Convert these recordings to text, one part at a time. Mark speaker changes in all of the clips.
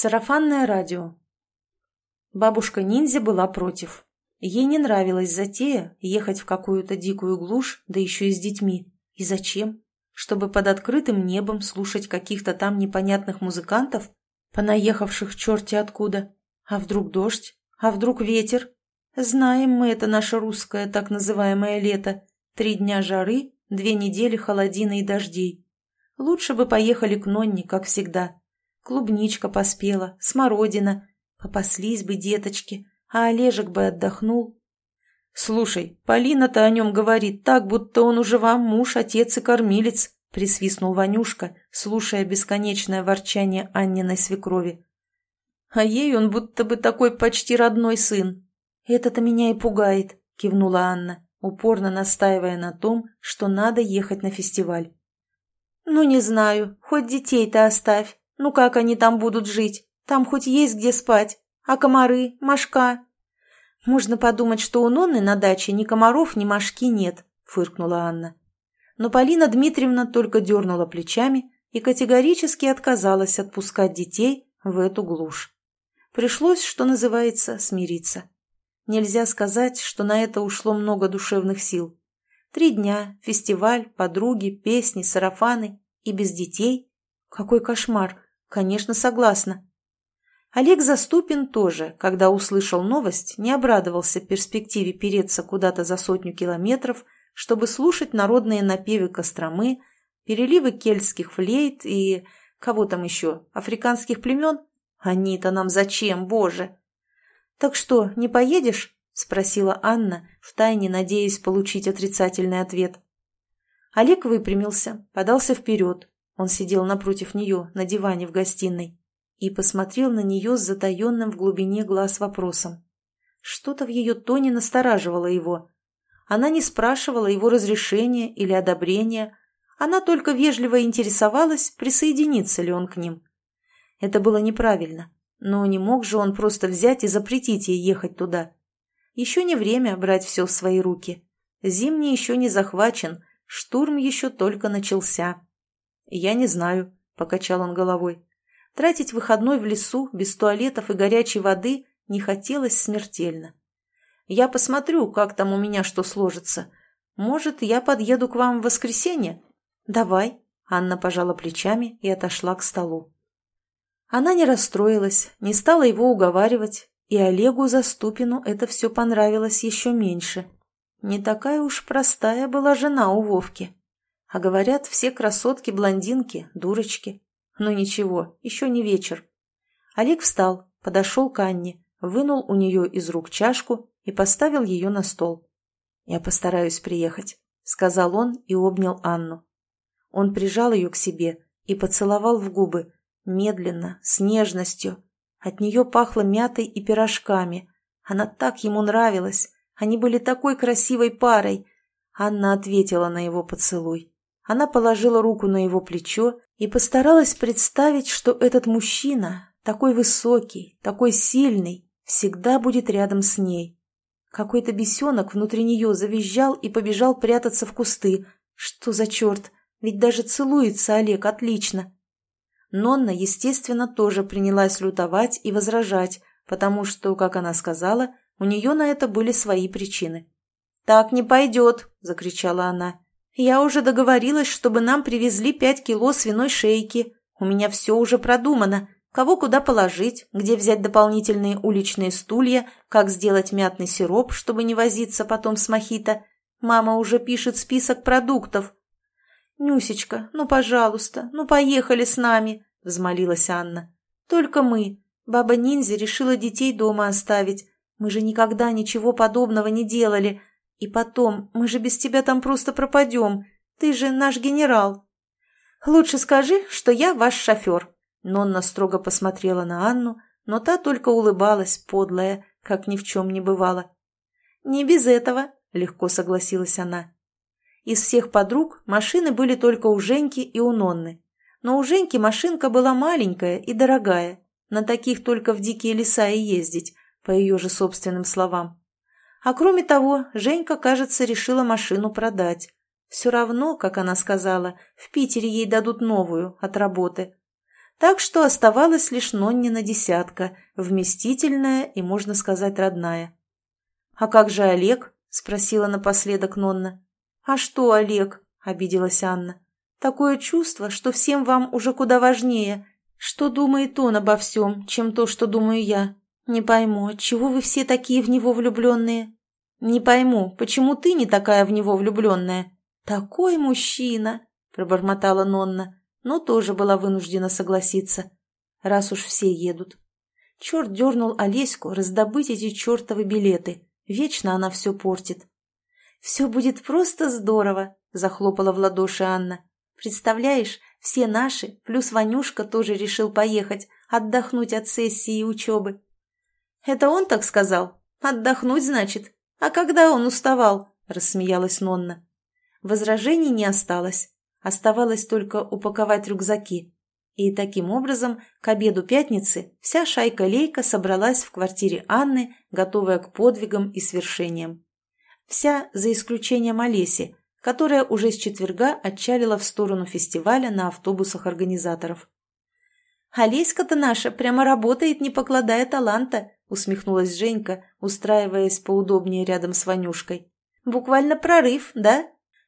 Speaker 1: Сарафанное радио. Бабушка-ниндзя была против. Ей не нравилась затея ехать в какую-то дикую глушь, да еще и с детьми. И зачем? Чтобы под открытым небом слушать каких-то там непонятных музыкантов, понаехавших черти откуда. А вдруг дождь? А вдруг ветер? Знаем мы это наше русское так называемое лето. Три дня жары, две недели холодины и дождей. Лучше бы поехали к Нонне, как всегда. Клубничка поспела, смородина. Попаслись бы деточки, а Олежек бы отдохнул. «Слушай, Полина-то о нем говорит так, будто он уже вам муж, отец и кормилец», — присвистнул Ванюшка, слушая бесконечное ворчание Анниной свекрови. «А ей он будто бы такой почти родной сын». «Это-то меня и пугает», — кивнула Анна, упорно настаивая на том, что надо ехать на фестиваль. «Ну, не знаю, хоть детей-то оставь. Ну как они там будут жить? Там хоть есть где спать. А комары, мошка? Можно подумать, что у Нонны на даче ни комаров, ни мошки нет, фыркнула Анна. Но Полина Дмитриевна только дернула плечами и категорически отказалась отпускать детей в эту глушь. Пришлось, что называется, смириться. Нельзя сказать, что на это ушло много душевных сил. Три дня, фестиваль, подруги, песни, сарафаны и без детей. Какой кошмар! Конечно, согласна. Олег Заступин тоже, когда услышал новость, не обрадовался перспективе переться куда-то за сотню километров, чтобы слушать народные напевы Костромы, переливы кельтских флейт и... кого там еще? Африканских племен? Они-то нам зачем, боже? Так что, не поедешь? Спросила Анна, втайне надеясь получить отрицательный ответ. Олег выпрямился, подался вперед, он сидел напротив нее, на диване в гостиной, и посмотрел на нее с затаенным в глубине глаз вопросом. Что-то в ее тоне настораживало его. Она не спрашивала его разрешения или одобрения, она только вежливо интересовалась, присоединится ли он к ним. Это было неправильно, но не мог же он просто взять и запретить ей ехать туда. Еще не время брать все в свои руки. Зимний еще не захвачен, штурм еще только начался. «Я не знаю», — покачал он головой. Тратить выходной в лесу без туалетов и горячей воды не хотелось смертельно. «Я посмотрю, как там у меня что сложится. Может, я подъеду к вам в воскресенье?» «Давай», — Анна пожала плечами и отошла к столу. Она не расстроилась, не стала его уговаривать, и Олегу Заступину это все понравилось еще меньше. Не такая уж простая была жена у Вовки. А говорят, все красотки-блондинки, дурочки. Ну ничего, еще не вечер. Олег встал, подошел к Анне, вынул у нее из рук чашку и поставил ее на стол. «Я постараюсь приехать», — сказал он и обнял Анну. Он прижал ее к себе и поцеловал в губы, медленно, с нежностью. От нее пахло мятой и пирожками. Она так ему нравилась. Они были такой красивой парой. Анна ответила на его поцелуй. Она положила руку на его плечо и постаралась представить, что этот мужчина, такой высокий, такой сильный, всегда будет рядом с ней. Какой-то бесенок внутри нее завизжал и побежал прятаться в кусты. Что за черт? Ведь даже целуется Олег отлично. Нонна, естественно, тоже принялась лютовать и возражать, потому что, как она сказала, у нее на это были свои причины. «Так не пойдет!» – закричала она. Я уже договорилась, чтобы нам привезли пять кило свиной шейки. У меня все уже продумано. Кого куда положить, где взять дополнительные уличные стулья, как сделать мятный сироп, чтобы не возиться потом с мохито. Мама уже пишет список продуктов. «Нюсечка, ну, пожалуйста, ну, поехали с нами», — взмолилась Анна. «Только мы. Баба-ниндзя решила детей дома оставить. Мы же никогда ничего подобного не делали. И потом, мы же без тебя там просто пропадем. Ты же наш генерал. Лучше скажи, что я ваш шофер. Нонна строго посмотрела на Анну, но та только улыбалась, подлая, как ни в чем не бывало. «Не без этого», — легко согласилась она. Из всех подруг машины были только у Женьки и у Нонны. Но у Женьки машинка была маленькая и дорогая. На таких только в дикие леса и ездить, по ее же собственным словам. А кроме того, Женька, кажется, решила машину продать. Все равно, как она сказала, в Питере ей дадут новую от работы. Так что оставалась лишь Ноннина десятка, вместительная и, можно сказать, родная. «А как же Олег?» – спросила напоследок Нонна. «А что Олег?» – обиделась Анна. «Такое чувство, что всем вам уже куда важнее. Что думает он обо всем, чем то, что думаю я? Не пойму, чего вы все такие в него влюбленные?» «Не пойму, почему ты не такая в него влюбленная?» «Такой мужчина!» – пробормотала Нонна но тоже была вынуждена согласиться, раз уж все едут. Черт дернул Олеську раздобыть эти чертовы билеты. Вечно она все портит. «Все будет просто здорово», – захлопала в ладоши Анна. «Представляешь, все наши, плюс Ванюшка тоже решил поехать, отдохнуть от сессии и учебы». «Это он так сказал? Отдохнуть, значит? А когда он уставал?» – рассмеялась Нонна. Возражений не осталось. Оставалось только упаковать рюкзаки. И таким образом к обеду пятницы вся шайка-лейка собралась в квартире Анны, готовая к подвигам и свершениям. Вся, за исключением Олеси, которая уже с четверга отчалила в сторону фестиваля на автобусах организаторов. «Олеська-то наша прямо работает, не покладая таланта», усмехнулась Женька, устраиваясь поудобнее рядом с Ванюшкой. «Буквально прорыв, да?»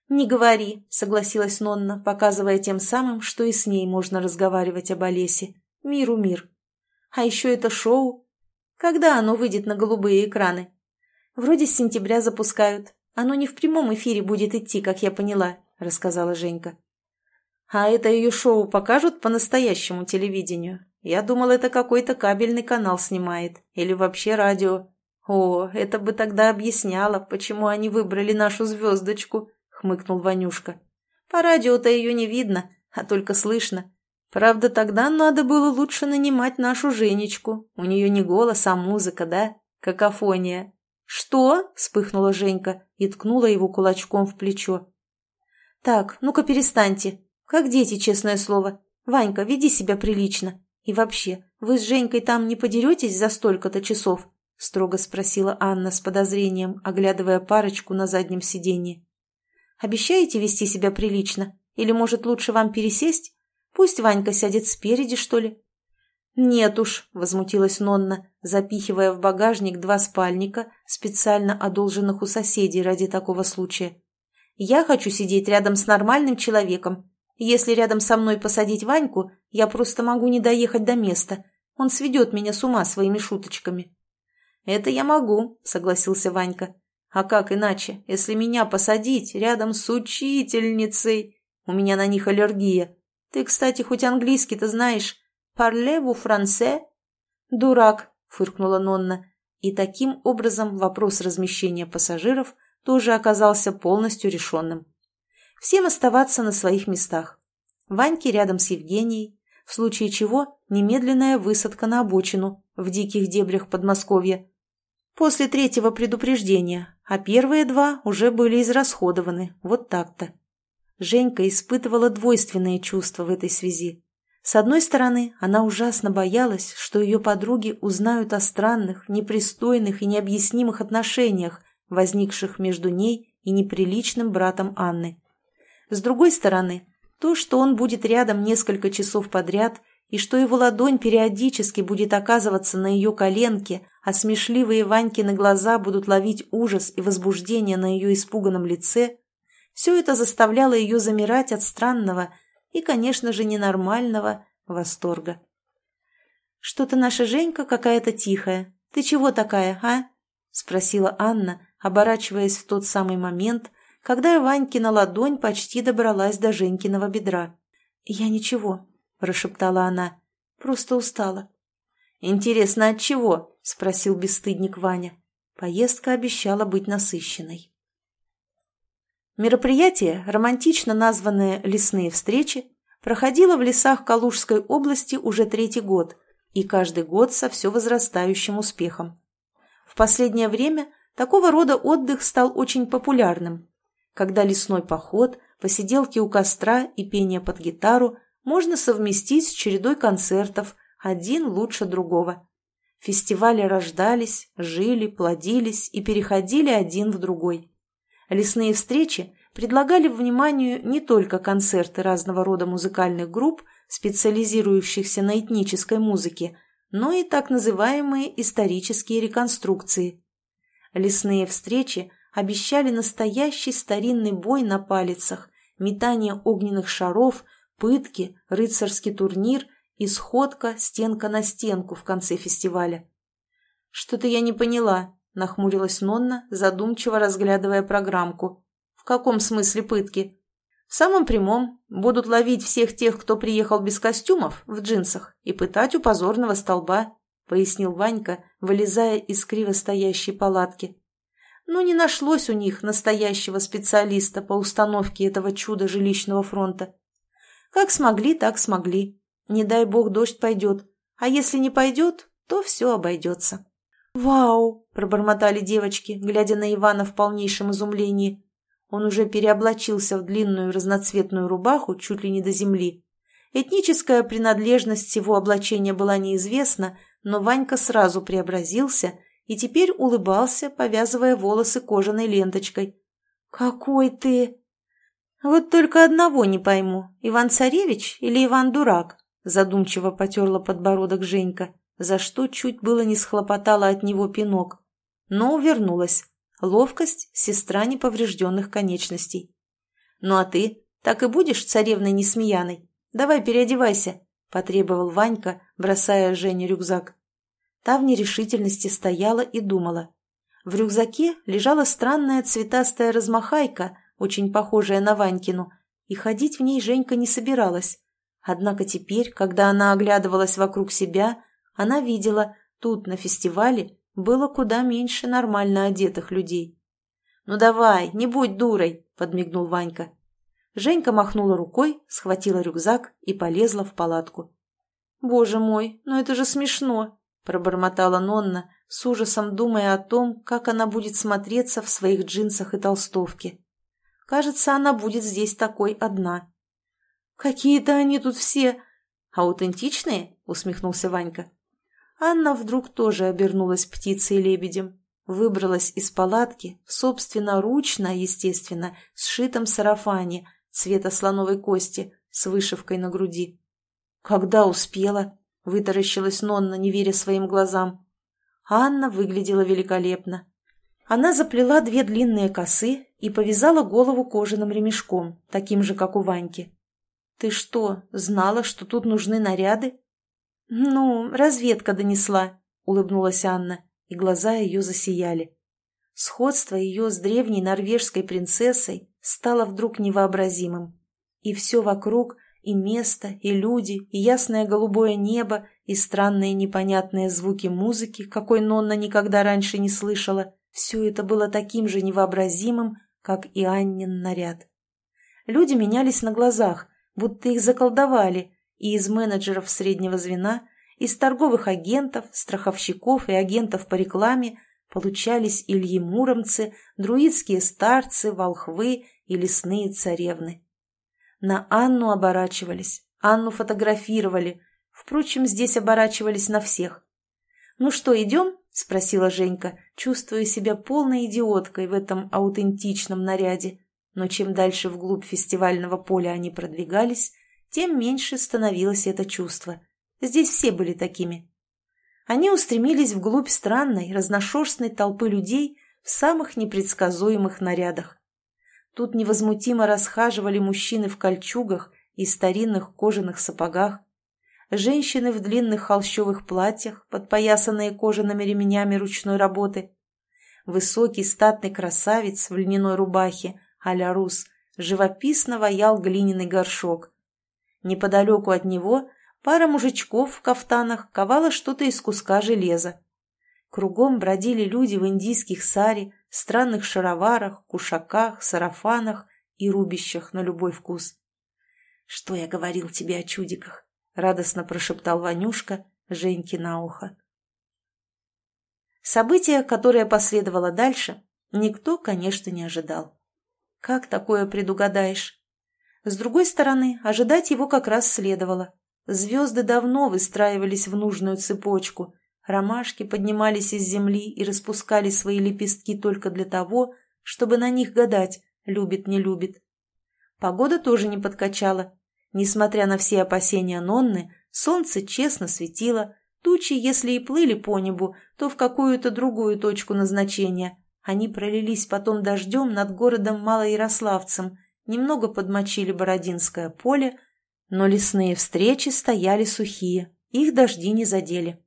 Speaker 1: «Не говори», — согласилась Нонна, показывая тем самым, что и с ней можно разговаривать об Олесе. Миру мир. А еще это шоу. Когда оно выйдет на голубые экраны? Вроде с сентября запускают. Оно не в прямом эфире будет идти, как я поняла, рассказала Женька. А это ее шоу покажут по настоящему телевидению. Я думал, это какой-то кабельный канал снимает. Или вообще радио. О, это бы тогда объясняло, почему они выбрали нашу звездочку хмыкнул Ванюшка. «По радио-то ее не видно, а только слышно. Правда, тогда надо было лучше нанимать нашу Женечку. У нее не голос, а музыка, да? Какофония». «Что?» – вспыхнула Женька и ткнула его кулачком в плечо. «Так, ну-ка перестаньте. Как дети, честное слово. Ванька, веди себя прилично. И вообще, вы с Женькой там не подеретесь за столько-то часов?» – строго спросила Анна с подозрением, оглядывая парочку на заднем сиденье. Обещаете вести себя прилично? Или, может, лучше вам пересесть? Пусть Ванька сядет спереди, что ли?» «Нет уж», — возмутилась Нонна, запихивая в багажник два спальника, специально одолженных у соседей ради такого случая. «Я хочу сидеть рядом с нормальным человеком. Если рядом со мной посадить Ваньку, я просто могу не доехать до места. Он сведет меня с ума своими шуточками». «Это я могу», — согласился Ванька. А как иначе, если меня посадить рядом с учительницей? У меня на них аллергия. Ты, кстати, хоть английский-то знаешь. Парлеву франце? Дурак, фыркнула Нонна. И таким образом вопрос размещения пассажиров тоже оказался полностью решенным. Всем оставаться на своих местах. Ваньке рядом с Евгенией, в случае чего немедленная высадка на обочину в диких дебрях Подмосковья. После третьего предупреждения а первые два уже были израсходованы, вот так-то. Женька испытывала двойственные чувства в этой связи. С одной стороны, она ужасно боялась, что ее подруги узнают о странных, непристойных и необъяснимых отношениях, возникших между ней и неприличным братом Анны. С другой стороны, то, что он будет рядом несколько часов подряд и что его ладонь периодически будет оказываться на ее коленке, а смешливые Ванькины глаза будут ловить ужас и возбуждение на ее испуганном лице, все это заставляло ее замирать от странного и, конечно же, ненормального восторга. «Что-то наша Женька какая-то тихая. Ты чего такая, а?» — спросила Анна, оборачиваясь в тот самый момент, когда Ванькина ладонь почти добралась до Женькиного бедра. «Я ничего», — прошептала она, — «просто устала». «Интересно, от чего?» – спросил бесстыдник Ваня. Поездка обещала быть насыщенной. Мероприятие, романтично названное «Лесные встречи», проходило в лесах Калужской области уже третий год, и каждый год со все возрастающим успехом. В последнее время такого рода отдых стал очень популярным, когда лесной поход, посиделки у костра и пение под гитару можно совместить с чередой концертов, один лучше другого. Фестивали рождались, жили, плодились и переходили один в другой. Лесные встречи предлагали вниманию не только концерты разного рода музыкальных групп специализирующихся на этнической музыке, но и так называемые исторические реконструкции. Лесные встречи обещали настоящий старинный бой на палицах, метание огненных шаров, пытки, рыцарский турнир и сходка стенка на стенку в конце фестиваля. «Что-то я не поняла», — нахмурилась Нонна, задумчиво разглядывая программку. «В каком смысле пытки?» «В самом прямом. Будут ловить всех тех, кто приехал без костюмов, в джинсах, и пытать у позорного столба», — пояснил Ванька, вылезая из криво стоящей палатки. «Ну, не нашлось у них настоящего специалиста по установке этого чуда жилищного фронта. Как смогли, так смогли. Не дай бог дождь пойдет, а если не пойдет, то все обойдется». «Вау!» – пробормотали девочки, глядя на Ивана в полнейшем изумлении. Он уже переоблачился в длинную разноцветную рубаху чуть ли не до земли. Этническая принадлежность всего облачения была неизвестна, но Ванька сразу преобразился и теперь улыбался, повязывая волосы кожаной ленточкой. «Какой ты!» «Вот только одного не пойму, Иван-царевич или Иван-дурак?» задумчиво потерла подбородок Женька за что чуть было не схлопотала от него пинок. Но увернулась. Ловкость – сестра неповрежденных конечностей. «Ну а ты? Так и будешь царевной несмеяной? Давай переодевайся», – потребовал Ванька, бросая Жене рюкзак. Та в нерешительности стояла и думала. В рюкзаке лежала странная цветастая размахайка, очень похожая на Ванькину, и ходить в ней Женька не собиралась. Однако теперь, когда она оглядывалась вокруг себя, она видела, тут, на фестивале, было куда меньше нормально одетых людей. «Ну давай, не будь дурой!» – подмигнул Ванька. Женька махнула рукой, схватила рюкзак и полезла в палатку. «Боже мой, ну это же смешно!» – пробормотала Нонна, с ужасом думая о том, как она будет смотреться в своих джинсах и толстовке. Кажется, она будет здесь такой одна. «Какие-то они тут все...» «Аутентичные?» – усмехнулся Ванька. Анна вдруг тоже обернулась птицей-лебедем, выбралась из палатки в собственноручно, естественно, сшитом сарафане цвета слоновой кости с вышивкой на груди. «Когда успела?» — вытаращилась Нонна, не веря своим глазам. Анна выглядела великолепно. Она заплела две длинные косы и повязала голову кожаным ремешком, таким же, как у Ваньки. «Ты что, знала, что тут нужны наряды?» «Ну, разведка донесла», — улыбнулась Анна, и глаза ее засияли. Сходство ее с древней норвежской принцессой стало вдруг невообразимым. И все вокруг, и место, и люди, и ясное голубое небо, и странные непонятные звуки музыки, какой Нонна никогда раньше не слышала, все это было таким же невообразимым, как и Аннин наряд. Люди менялись на глазах, будто их заколдовали, и из менеджеров среднего звена, из торговых агентов, страховщиков и агентов по рекламе получались Ильи Муромцы, друидские старцы, волхвы и лесные царевны. На Анну оборачивались, Анну фотографировали, впрочем, здесь оборачивались на всех. «Ну что, идем?» – спросила Женька, чувствуя себя полной идиоткой в этом аутентичном наряде. Но чем дальше вглубь фестивального поля они продвигались, тем меньше становилось это чувство. Здесь все были такими. Они устремились вглубь странной, разношерстной толпы людей в самых непредсказуемых нарядах. Тут невозмутимо расхаживали мужчины в кольчугах и старинных кожаных сапогах, женщины в длинных холщовых платьях, подпоясанные кожаными ременями ручной работы, высокий статный красавец в льняной рубахе а-ля рус живописно ваял глиняный горшок, Неподалеку от него пара мужичков в кафтанах ковала что-то из куска железа. Кругом бродили люди в индийских сари, странных шароварах, кушаках, сарафанах и рубищах на любой вкус. «Что я говорил тебе о чудиках?» — радостно прошептал Ванюшка Женьке на ухо. Событие, которое последовало дальше, никто, конечно, не ожидал. Как такое предугадаешь? С другой стороны, ожидать его как раз следовало. Звезды давно выстраивались в нужную цепочку. Ромашки поднимались из земли и распускали свои лепестки только для того, чтобы на них гадать, любит, не любит. Погода тоже не подкачала. Несмотря на все опасения Нонны, солнце честно светило, тучи, если и плыли по небу, то в какую-то другую точку назначения. Они пролились потом дождем над городом Малоярославцем, немного подмочили Бородинское поле, но лесные встречи стояли сухие, их дожди не задели.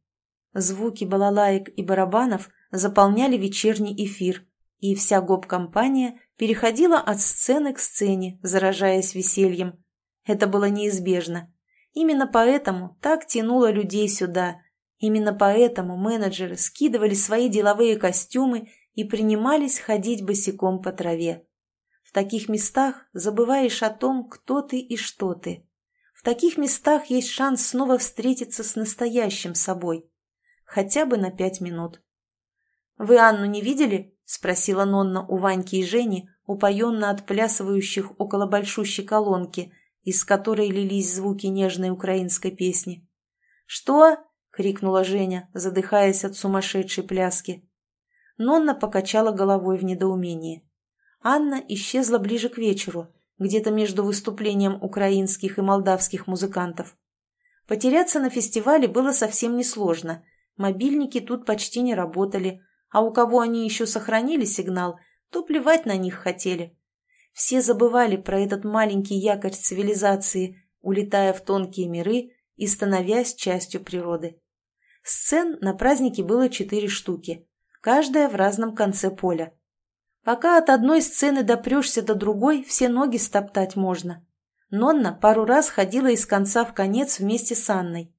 Speaker 1: Звуки балалаек и барабанов заполняли вечерний эфир, и вся гоп-компания переходила от сцены к сцене, заражаясь весельем. Это было неизбежно. Именно поэтому так тянуло людей сюда. Именно поэтому менеджеры скидывали свои деловые костюмы и принимались ходить босиком по траве. В таких местах забываешь о том, кто ты и что ты. В таких местах есть шанс снова встретиться с настоящим собой. Хотя бы на пять минут. «Вы Анну не видели?» – спросила Нонна у Ваньки и Жени, упоенно отплясывающих около большущей колонки, из которой лились звуки нежной украинской песни. «Что?» – крикнула Женя, задыхаясь от сумасшедшей пляски. Нонна покачала головой в недоумении. Анна исчезла ближе к вечеру, где-то между выступлением украинских и молдавских музыкантов. Потеряться на фестивале было совсем несложно. Мобильники тут почти не работали, а у кого они еще сохранили сигнал, то плевать на них хотели. Все забывали про этот маленький якорь цивилизации, улетая в тонкие миры и становясь частью природы. Сцен на празднике было четыре штуки, каждая в разном конце поля. Пока от одной сцены допрешься до другой, все ноги стоптать можно. Нонна пару раз ходила из конца в конец вместе с Анной.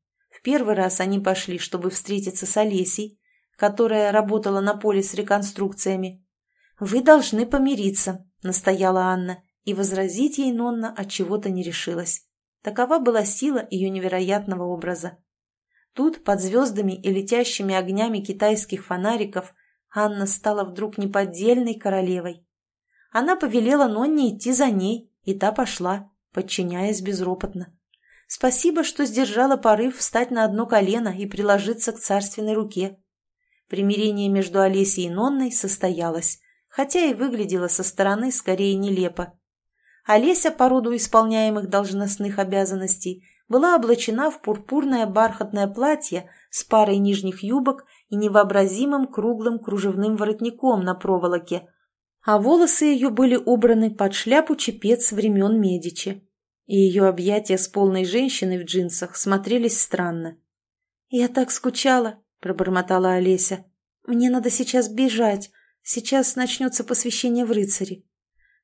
Speaker 1: Первый раз они пошли, чтобы встретиться с Олесей, которая работала на поле с реконструкциями. «Вы должны помириться», — настояла Анна, и возразить ей Нонна от чего-то не решилась. Такова была сила ее невероятного образа. Тут, под звездами и летящими огнями китайских фонариков, Анна стала вдруг неподдельной королевой. Она повелела Нонне идти за ней, и та пошла, подчиняясь безропотно. Спасибо, что сдержала порыв встать на одно колено и приложиться к царственной руке. Примирение между Олесей и Нонной состоялось, хотя и выглядело со стороны скорее нелепо. Олеся по роду исполняемых должностных обязанностей была облачена в пурпурное бархатное платье с парой нижних юбок и невообразимым круглым кружевным воротником на проволоке, а волосы ее были убраны под шляпу чепец времен Медичи, и ее объятия с полной женщиной в джинсах смотрелись странно. «Я так скучала», — пробормотала Олеся. «Мне надо сейчас бежать. Сейчас начнется посвящение в рыцари».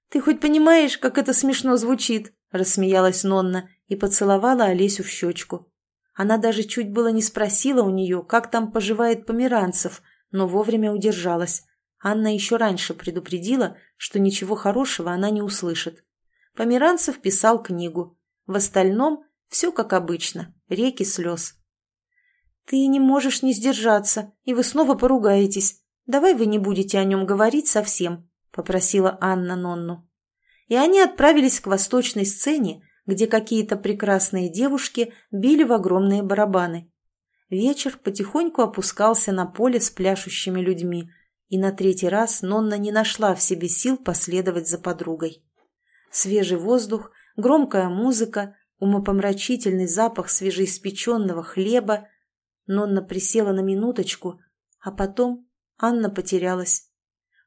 Speaker 1: «Ты хоть понимаешь, как это смешно звучит?» — рассмеялась Нонна и поцеловала Олесю в щечку. Она даже чуть было не спросила у нее, как там поживает Померанцев, но вовремя удержалась. Анна еще раньше предупредила, что ничего хорошего она не услышит. Померанцев писал книгу. В остальном все как обычно, реки слез. «Ты не можешь не сдержаться, и вы снова поругаетесь. Давай вы не будете о нем говорить совсем», — попросила Анна Нонну. И они отправились к восточной сцене, где какие-то прекрасные девушки били в огромные барабаны. Вечер потихоньку опускался на поле с пляшущими людьми, и на третий раз Нонна не нашла в себе сил последовать за подругой. Свежий воздух, громкая музыка, умопомрачительный запах свежеиспеченного хлеба. Нонна присела на минуточку, а потом Анна потерялась.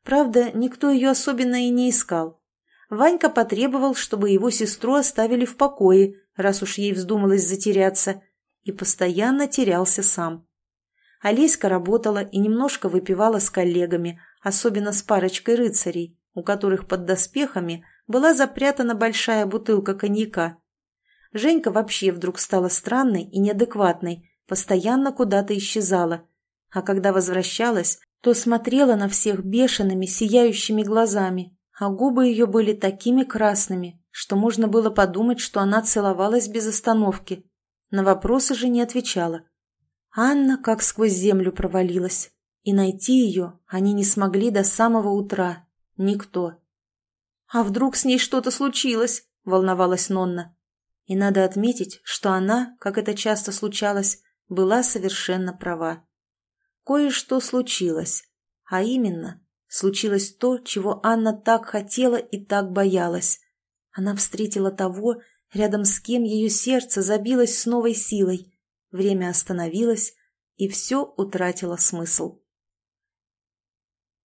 Speaker 1: Правда, никто ее особенно и не искал. Ванька потребовал, чтобы его сестру оставили в покое, раз уж ей вздумалось затеряться, и постоянно терялся сам. Олеська работала и немножко выпивала с коллегами, особенно с парочкой рыцарей, у которых под доспехами была запрятана большая бутылка коньяка. Женька вообще вдруг стала странной и неадекватной, постоянно куда-то исчезала, а когда возвращалась, то смотрела на всех бешеными, сияющими глазами, а губы ее были такими красными, что можно было подумать, что она целовалась без остановки. На вопросы же не отвечала. Анна как сквозь землю провалилась, и найти ее они не смогли до самого утра. Никто. «А вдруг с ней что-то случилось?» – волновалась Нонна. И надо отметить, что она, как это часто случалось, была совершенно права. Кое-что случилось, а именно случилось то, чего Анна так хотела и так боялась. Она встретила того, рядом с кем ее сердце забилось с новой силой. Время остановилось, и все утратило смысл.